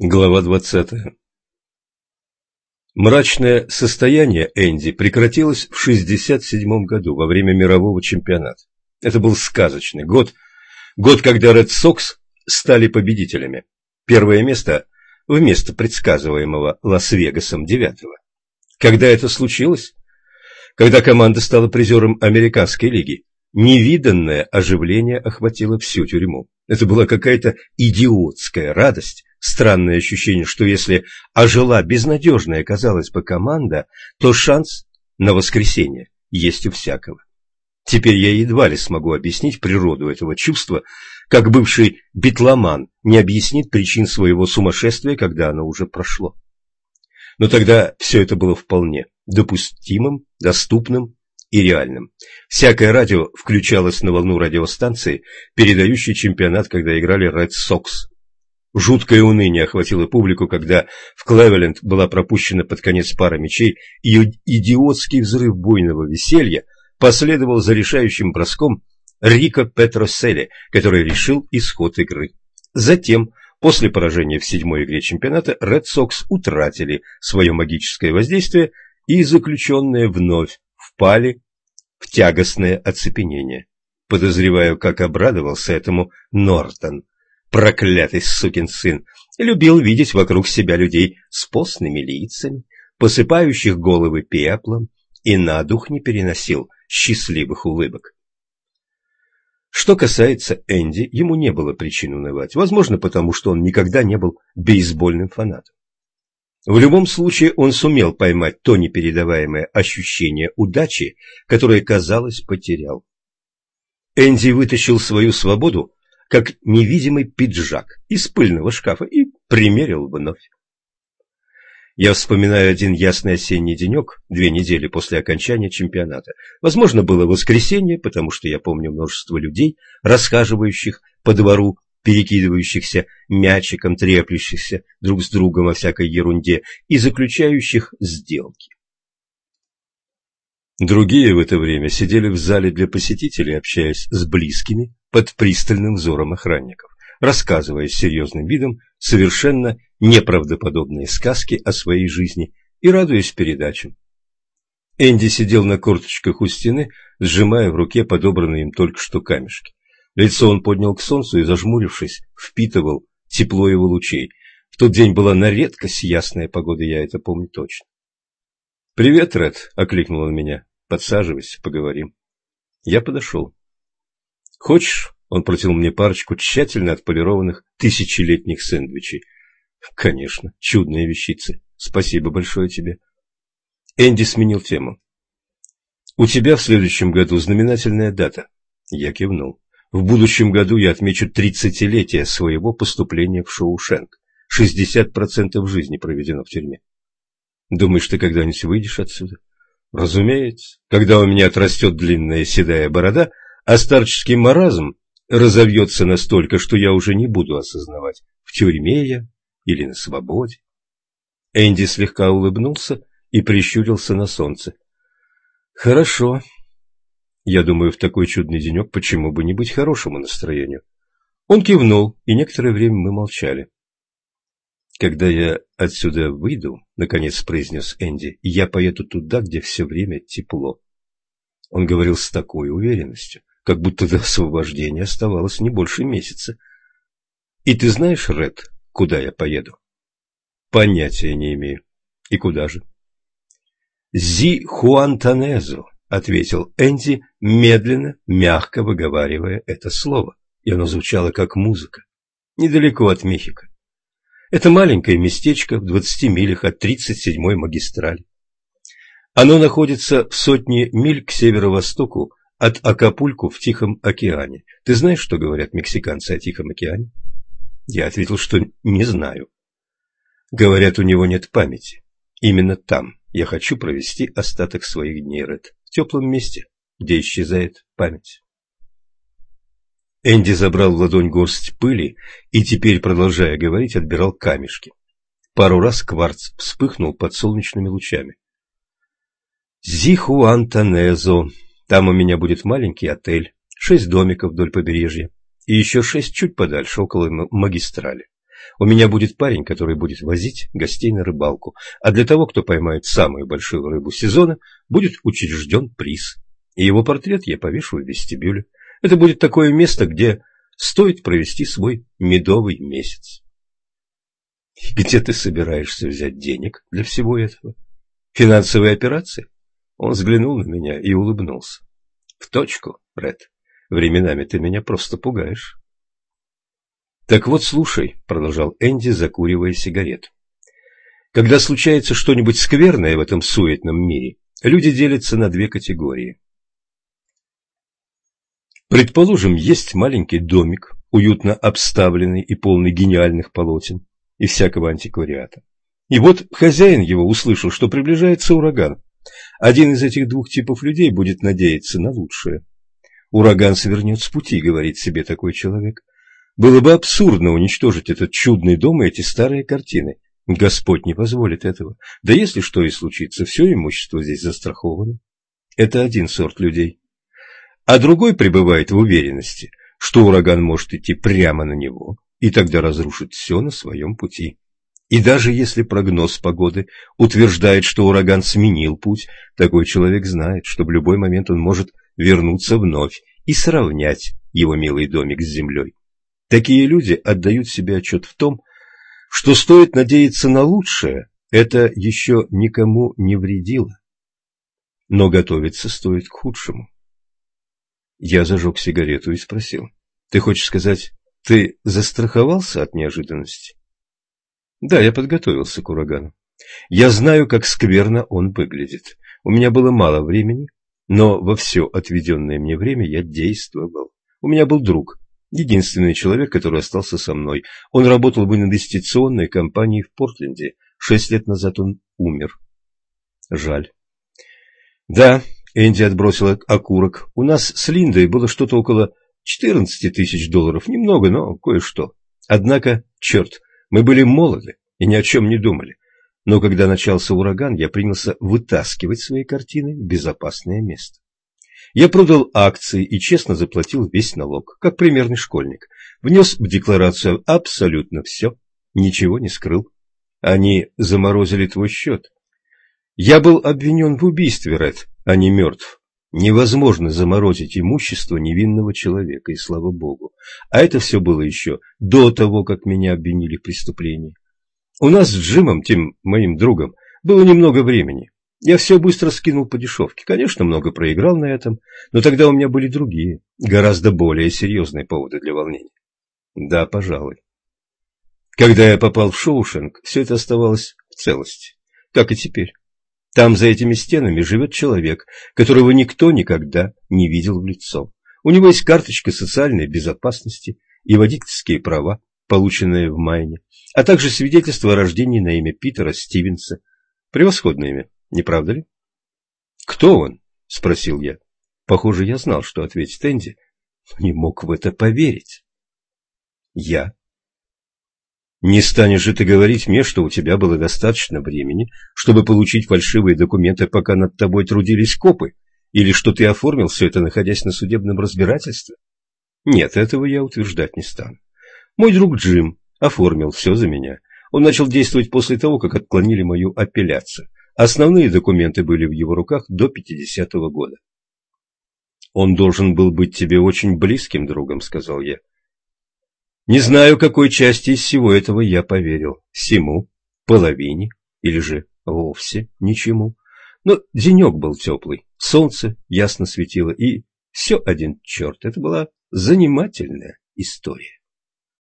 Глава 20. Мрачное состояние Энди прекратилось в 67 году во время мирового чемпионата. Это был сказочный год, год, когда Ред Сокс стали победителями. Первое место вместо предсказываемого Лас-Вегасом девятого. Когда это случилось? Когда команда стала призером Американской лиги. Невиданное оживление охватило всю тюрьму. Это была какая-то идиотская радость, Странное ощущение, что если ожила безнадежная, казалось бы, команда, то шанс на воскресенье есть у всякого. Теперь я едва ли смогу объяснить природу этого чувства, как бывший битломан не объяснит причин своего сумасшествия, когда оно уже прошло. Но тогда все это было вполне допустимым, доступным и реальным. Всякое радио включалось на волну радиостанции, передающей чемпионат, когда играли Red Sox. Жуткое уныние охватило публику, когда в Клевеленд была пропущена под конец пара мячей, и идиотский взрыв буйного веселья последовал за решающим броском Рико Петроселли, который решил исход игры. Затем, после поражения в седьмой игре чемпионата, Ред Сокс утратили свое магическое воздействие и заключенные вновь впали в тягостное оцепенение. Подозреваю, как обрадовался этому Нортон проклятый сукин сын, любил видеть вокруг себя людей с постными лицами, посыпающих головы пеплом, и на дух не переносил счастливых улыбок. Что касается Энди, ему не было причин унывать, возможно, потому что он никогда не был бейсбольным фанатом. В любом случае он сумел поймать то непередаваемое ощущение удачи, которое, казалось, потерял. Энди вытащил свою свободу как невидимый пиджак из пыльного шкафа и примерил вновь. Я вспоминаю один ясный осенний денек, две недели после окончания чемпионата. Возможно, было воскресенье, потому что я помню множество людей, расхаживающих по двору, перекидывающихся мячиком, треплющихся друг с другом о всякой ерунде и заключающих сделки. Другие в это время сидели в зале для посетителей, общаясь с близкими под пристальным взором охранников, рассказывая с серьезным видом совершенно неправдоподобные сказки о своей жизни и радуясь передачам. Энди сидел на корточках у стены, сжимая в руке подобранные им только что камешки. Лицо он поднял к солнцу и, зажмурившись, впитывал тепло его лучей. В тот день была на редкость ясная погода, я это помню точно. «Привет, Ред!» — окликнул он меня. Подсаживайся, поговорим. Я подошел. Хочешь? Он протянул мне парочку тщательно отполированных тысячелетних сэндвичей. Конечно, чудные вещицы. Спасибо большое тебе. Энди сменил тему. У тебя в следующем году знаменательная дата. Я кивнул. В будущем году я отмечу тридцатилетие своего поступления в Шоушенк. Шестьдесят процентов жизни проведено в тюрьме. Думаешь, ты когда-нибудь выйдешь отсюда? Разумеется, когда у меня отрастет длинная седая борода, а старческий маразм разовьется настолько, что я уже не буду осознавать, в тюрьме я или на свободе. Энди слегка улыбнулся и прищурился на солнце. Хорошо. Я думаю, в такой чудный денек почему бы не быть хорошему настроению. Он кивнул, и некоторое время мы молчали. «Когда я отсюда выйду, — наконец произнес Энди, — я поеду туда, где все время тепло». Он говорил с такой уверенностью, как будто до освобождения оставалось не больше месяца. «И ты знаешь, Ред, куда я поеду?» «Понятия не имею. И куда же?» «Зи Хуантанезу», — ответил Энди, медленно, мягко выговаривая это слово, и оно звучало как музыка, недалеко от Мехико. Это маленькое местечко в 20 милях от 37-й магистрали. Оно находится в сотне миль к северо-востоку от Акапульку в Тихом океане. Ты знаешь, что говорят мексиканцы о Тихом океане? Я ответил, что не знаю. Говорят, у него нет памяти. Именно там я хочу провести остаток своих дней, Ред, теплом месте, где исчезает память. Энди забрал в ладонь горсть пыли и теперь, продолжая говорить, отбирал камешки. Пару раз кварц вспыхнул под солнечными лучами. «Зихуантанезо. Там у меня будет маленький отель, шесть домиков вдоль побережья и еще шесть чуть подальше, около магистрали. У меня будет парень, который будет возить гостей на рыбалку, а для того, кто поймает самую большую рыбу сезона, будет учрежден приз. И его портрет я повешу в вестибюле. Это будет такое место, где стоит провести свой медовый месяц. Где ты собираешься взять денег для всего этого? Финансовые операции? Он взглянул на меня и улыбнулся. В точку, Ред. Временами ты меня просто пугаешь. Так вот, слушай, продолжал Энди, закуривая сигарету. Когда случается что-нибудь скверное в этом суетном мире, люди делятся на две категории. Предположим, есть маленький домик, уютно обставленный и полный гениальных полотен и всякого антиквариата. И вот хозяин его услышал, что приближается ураган. Один из этих двух типов людей будет надеяться на лучшее. Ураган свернет с пути, говорит себе такой человек. Было бы абсурдно уничтожить этот чудный дом и эти старые картины. Господь не позволит этого. Да если что и случится, все имущество здесь застраховано. Это один сорт людей. А другой пребывает в уверенности, что ураган может идти прямо на него, и тогда разрушит все на своем пути. И даже если прогноз погоды утверждает, что ураган сменил путь, такой человек знает, что в любой момент он может вернуться вновь и сравнять его милый домик с землей. Такие люди отдают себе отчет в том, что стоит надеяться на лучшее, это еще никому не вредило. Но готовиться стоит к худшему. Я зажег сигарету и спросил. Ты хочешь сказать, ты застраховался от неожиданности? Да, я подготовился к урагану. Я знаю, как скверно он выглядит. У меня было мало времени, но во все отведенное мне время я действовал. У меня был друг, единственный человек, который остался со мной. Он работал в инвестиционной компании в Портленде. Шесть лет назад он умер. Жаль. Да, Энди отбросил окурок. У нас с Линдой было что-то около 14 тысяч долларов. Немного, но кое-что. Однако, черт, мы были молоды и ни о чем не думали. Но когда начался ураган, я принялся вытаскивать свои картины в безопасное место. Я продал акции и честно заплатил весь налог, как примерный школьник. Внес в декларацию абсолютно все, ничего не скрыл. Они заморозили твой счет. Я был обвинен в убийстве, Ред, а не мертв. Невозможно заморозить имущество невинного человека, и слава богу. А это все было еще до того, как меня обвинили в преступлении. У нас с Джимом, тем моим другом, было немного времени. Я все быстро скинул по дешевке. Конечно, много проиграл на этом, но тогда у меня были другие, гораздо более серьезные поводы для волнения. Да, пожалуй. Когда я попал в Шоушенк, все это оставалось в целости, как и теперь. Там, за этими стенами, живет человек, которого никто никогда не видел в лицо. У него есть карточка социальной безопасности и водительские права, полученные в Майне а также свидетельство о рождении на имя Питера Стивенса. Превосходное имя, не правда ли? «Кто он?» – спросил я. Похоже, я знал, что ответит Энди, но не мог в это поверить. «Я». «Не станешь же ты говорить мне, что у тебя было достаточно времени, чтобы получить фальшивые документы, пока над тобой трудились копы, или что ты оформил все это, находясь на судебном разбирательстве?» «Нет, этого я утверждать не стану. Мой друг Джим Оформил все за меня. Он начал действовать после того, как отклонили мою апелляцию. Основные документы были в его руках до 50-го года. «Он должен был быть тебе очень близким другом», — сказал я. Не знаю, какой части из всего этого я поверил. Всему, половине или же вовсе ничему. Но денек был теплый, солнце ясно светило, и все один черт. Это была занимательная история.